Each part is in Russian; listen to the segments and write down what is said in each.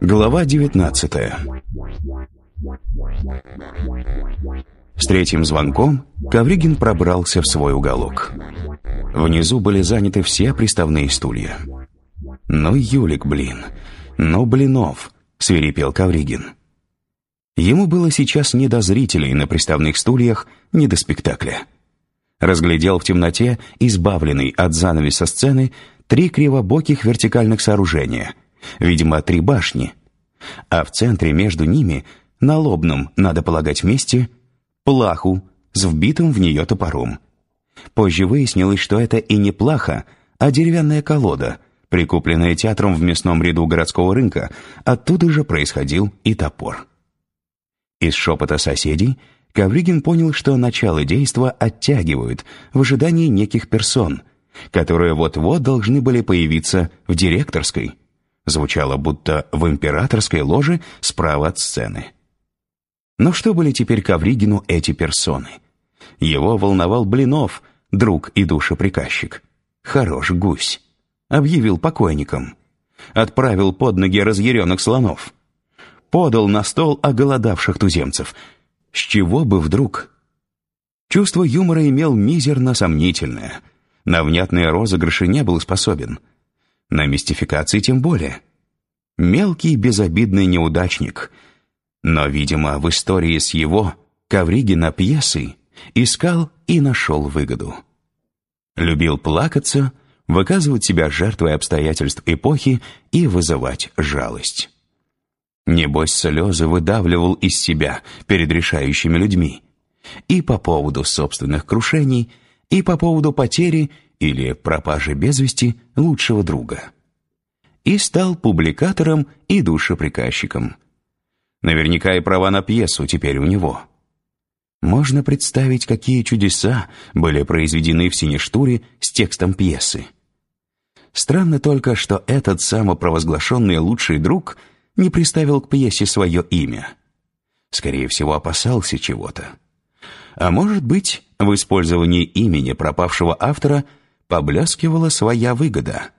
Глава 19 С третьим звонком Ковригин пробрался в свой уголок. Внизу были заняты все приставные стулья. «Ну, Юлик, блин! Ну, Блинов!» — свирепел Ковригин. Ему было сейчас не до зрителей на приставных стульях, не до спектакля. Разглядел в темноте, избавленный от занавеса сцены, три кривобоких вертикальных сооружения, видимо, три башни, а в центре между ними, на лобном, надо полагать, месте, плаху с вбитым в нее топором. Позже выяснилось, что это и не плаха, а деревянная колода, прикупленная театром в мясном ряду городского рынка, оттуда же происходил и топор. Из шепота соседей Ковригин понял, что начало действа оттягивают в ожидании неких персон, которые вот-вот должны были появиться в директорской. Звучало будто в императорской ложе справа от сцены. Но что были теперь Ковригину эти персоны? Его волновал Блинов, друг и душеприказчик. Хорош гусь. Объявил покойникам. Отправил под ноги разъяренных слонов. Подал на стол оголодавших туземцев. С чего бы вдруг? Чувство юмора имел мизерно сомнительное. На внятные розыгрыши не был способен. На мистификации тем более. Мелкий безобидный неудачник. Но, видимо, в истории с его, Ковригина, пьесой искал и нашел выгоду. Любил плакаться, выказывать себя жертвой обстоятельств эпохи и вызывать жалость. Небось, слезы выдавливал из себя перед решающими людьми. И по поводу собственных крушений, и по поводу потери или пропажи без вести лучшего друга. И стал публикатором и душеприказчиком. Наверняка и права на пьесу теперь у него. Можно представить, какие чудеса были произведены в Синештуре с текстом пьесы. Странно только, что этот самопровозглашенный лучший друг не приставил к пьесе свое имя. Скорее всего, опасался чего-то. А может быть, в использовании имени пропавшего автора поблескивала своя выгода.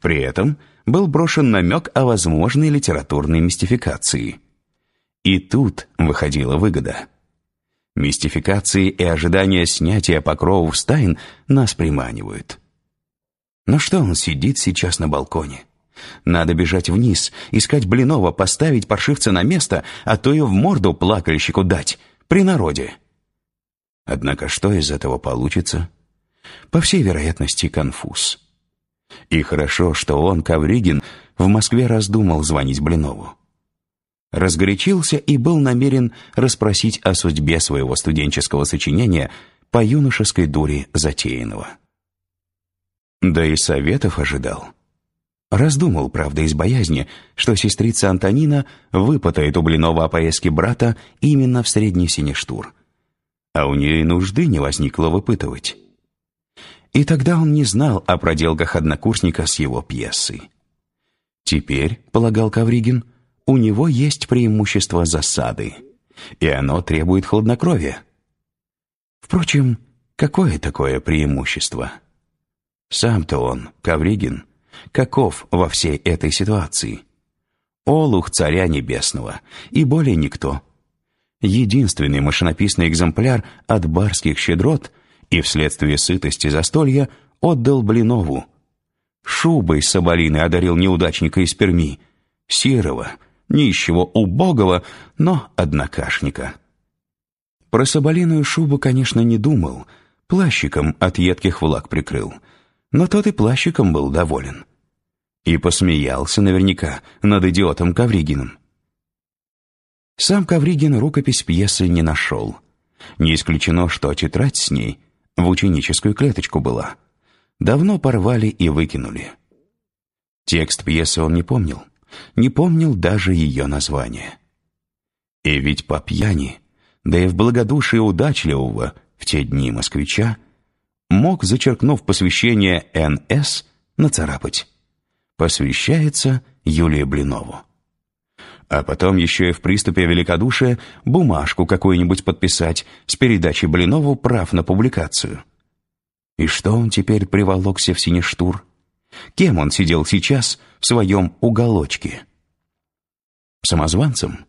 При этом был брошен намек о возможной литературной мистификации. И тут выходила выгода. Мистификации и ожидания снятия покровов стайн нас приманивают. Но что он сидит сейчас на балконе? Надо бежать вниз, искать Блинова, поставить паршивца на место, а то и в морду плакальщику дать, при народе. Однако что из этого получится? По всей вероятности, конфуз. И хорошо, что он, Ковригин, в Москве раздумал звонить Блинову разгорячился и был намерен расспросить о судьбе своего студенческого сочинения по юношеской дуре затеянного. Да и советов ожидал. Раздумал, правда, из боязни, что сестрица Антонина выпытает у Блинова о поездке брата именно в средний синештур. А у нее и нужды не возникло выпытывать. И тогда он не знал о проделках однокурсника с его пьесой. Теперь, полагал Кавригин, у него есть преимущество засады, и оно требует хладнокровия. Впрочем, какое такое преимущество? Сам-то он, Ковригин, каков во всей этой ситуации? Олух царя небесного, и более никто. Единственный машинописный экземпляр от барских щедрот и вследствие сытости застолья отдал Блинову. Шубой соболины одарил неудачника из Перми, серого, нищего, убогого, но однокашника. Про соболиную шубу, конечно, не думал, плащиком от едких влаг прикрыл, но тот и плащиком был доволен. И посмеялся наверняка над идиотом Ковригиным. Сам Ковригин рукопись пьесы не нашел. Не исключено, что тетрадь с ней в ученическую клеточку была. Давно порвали и выкинули. Текст пьесы он не помнил не помнил даже ее название. И ведь по пьяни, да и в благодушии удачливого в те дни москвича, мог, зачеркнув посвящение НС, нацарапать. Посвящается Юлии Блинову. А потом еще и в приступе великодушия бумажку какую-нибудь подписать с передачей Блинову прав на публикацию. И что он теперь приволокся в Синештур? Кем он сидел сейчас в своем уголочке? Самозванцем?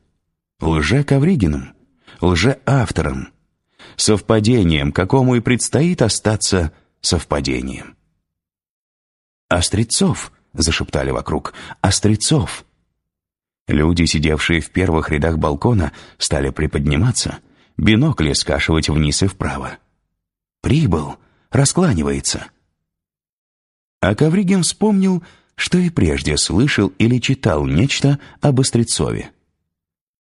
Лже-ковригиным? Лже-автором? Совпадением, какому и предстоит остаться совпадением. «Острецов!» — зашептали вокруг. «Острецов!» Люди, сидевшие в первых рядах балкона, стали приподниматься, бинокли скашивать вниз и вправо. «Прибыл!» раскланивается. А Ковригин вспомнил, что и прежде слышал или читал нечто об Острецове.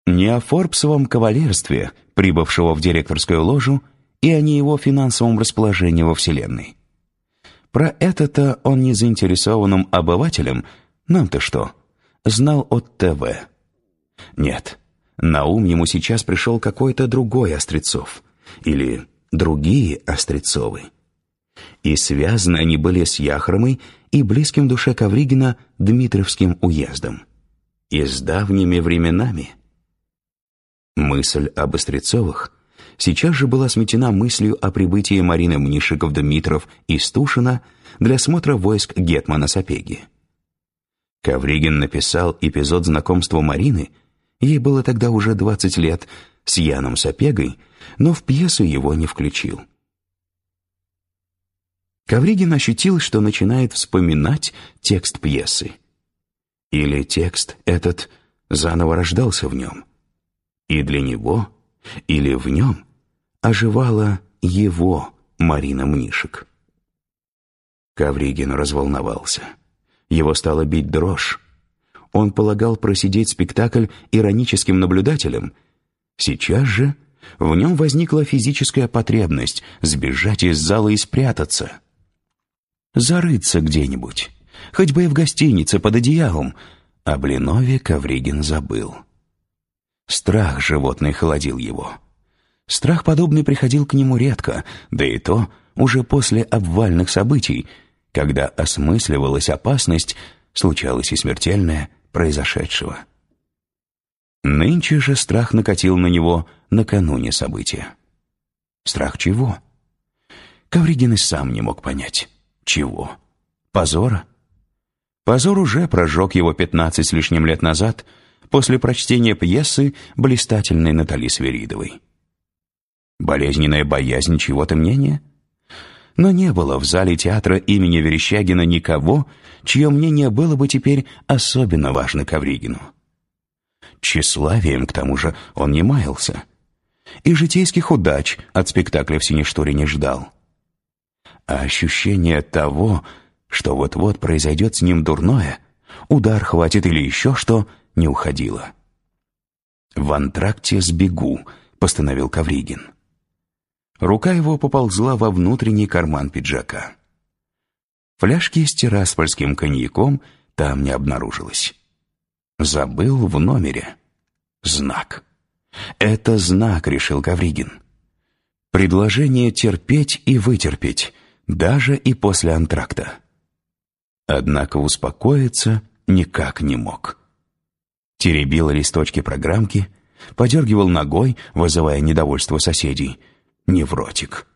Не о Форбсовом кавалерстве, прибывшего в директорскую ложу, и о не его финансовом расположении во Вселенной. Про это-то он не заинтересованным обывателем, нам-то что, знал от ТВ. Нет, на ум ему сейчас пришел какой-то другой Острецов. Или другие Острецовы и связаны они были с Яхромой и близким душе Ковригина Дмитровским уездом. И с давними временами. Мысль об Острецовых сейчас же была сметена мыслью о прибытии Марины Мнишиков-Дмитров и Стушина для смотра войск Гетмана Сапеги. Ковригин написал эпизод знакомства Марины, ей было тогда уже 20 лет, с Яном Сапегой, но в пьесу его не включил. Ковригин ощутил, что начинает вспоминать текст пьесы. Или текст этот заново рождался в нем. И для него, или в нем, оживала его Марина Мнишек. Ковригин разволновался. Его стало бить дрожь. Он полагал просидеть спектакль ироническим наблюдателем. Сейчас же в нем возникла физическая потребность сбежать из зала и спрятаться — зарыться где-нибудь, хоть бы и в гостинице под одеялом, о Блинове Ковригин забыл. Страх животный холодил его. Страх подобный приходил к нему редко, да и то уже после обвальных событий, когда осмысливалась опасность, случалось и смертельное, произошедшего. Нынче же страх накатил на него накануне события. Страх чего? Ковригин и сам не мог понять. Чего? Позора? Позор уже прожег его пятнадцать с лишним лет назад после прочтения пьесы блистательной Натали Сверидовой. Болезненная боязнь чего-то мнения? Но не было в зале театра имени Верещагина никого, чье мнение было бы теперь особенно важно Ковригину. Тщеславием, к тому же, он не маялся. И житейских удач от спектакля в Синешторе не ждал а ощущение того, что вот-вот произойдет с ним дурное, удар хватит или еще что, не уходило. «В антракте сбегу», — постановил Кавригин. Рука его поползла во внутренний карман пиджака. Фляжки с тираспольским коньяком там не обнаружилось. Забыл в номере. Знак. Это знак, решил Гавригин. Предложение терпеть и вытерпеть, даже и после антракта. Однако успокоиться никак не мог. Теребил листочки программки, подергивал ногой, вызывая недовольство соседей. Невротик.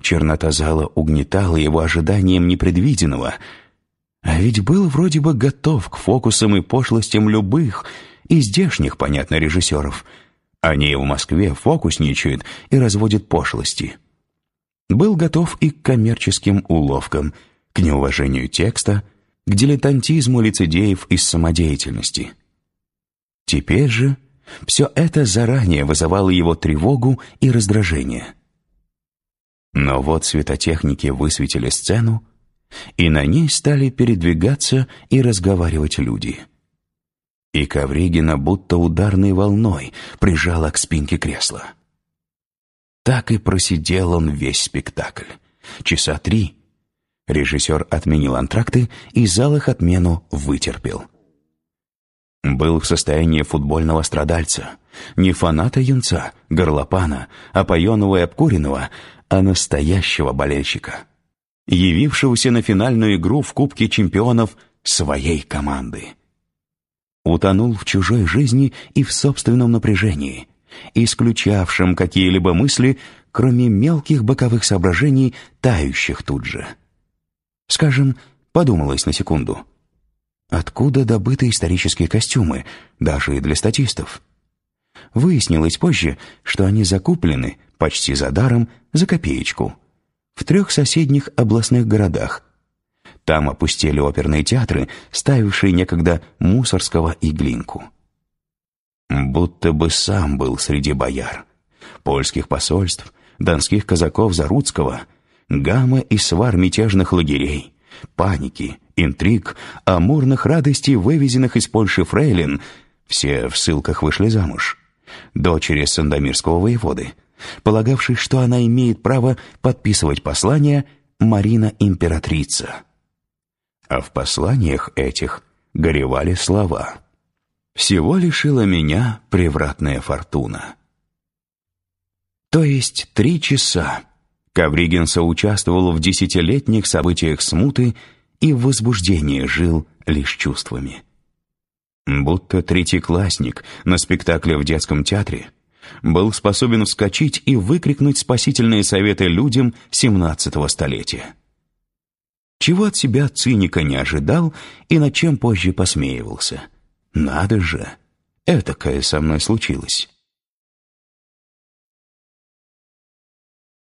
Чернота зала угнетала его ожиданием непредвиденного, а ведь был вроде бы готов к фокусам и пошлостям любых, и здешних, понятно, режиссеров. Они в Москве фокусничают и разводят пошлости был готов и к коммерческим уловкам, к неуважению текста, к дилетантизму лицедеев из самодеятельности. Теперь же все это заранее вызывало его тревогу и раздражение. Но вот светотехники высветили сцену, и на ней стали передвигаться и разговаривать люди. И Ковригина будто ударной волной прижала к спинке кресла. Так и просидел он весь спектакль. Часа три. Режиссер отменил антракты и зал их отмену вытерпел. Был в состоянии футбольного страдальца. Не фаната юнца, горлопана, опоенного и обкуренного, а настоящего болельщика. Явившегося на финальную игру в Кубке чемпионов своей команды. утонул в чужой жизни и в собственном напряжении, исключавшем какие-либо мысли, кроме мелких боковых соображений, тающих тут же. Скажем, подумалось на секунду. Откуда добыты исторические костюмы, даже и для статистов? Выяснилось позже, что они закуплены, почти за даром, за копеечку, в трех соседних областных городах. Там опустили оперные театры, ставившие некогда Мусорского и Глинку. Будто бы сам был среди бояр, польских посольств, донских казаков Заруцкого, гамма и свар мятежных лагерей, паники, интриг, амурных радостей, вывезенных из Польши фрейлин, все в ссылках вышли замуж, дочери Сандомирского воеводы, полагавшей, что она имеет право подписывать послания Марина Императрица. А в посланиях этих горевали слова «Всего лишила меня превратная фортуна». То есть три часа Ковригин соучаствовал в десятилетних событиях смуты и в возбуждении жил лишь чувствами. Будто третьеклассник на спектакле в детском театре был способен вскочить и выкрикнуть спасительные советы людям семнадцатого столетия. Чего от себя циника не ожидал и над чем позже посмеивался. Надо же, этакое со мной случилось.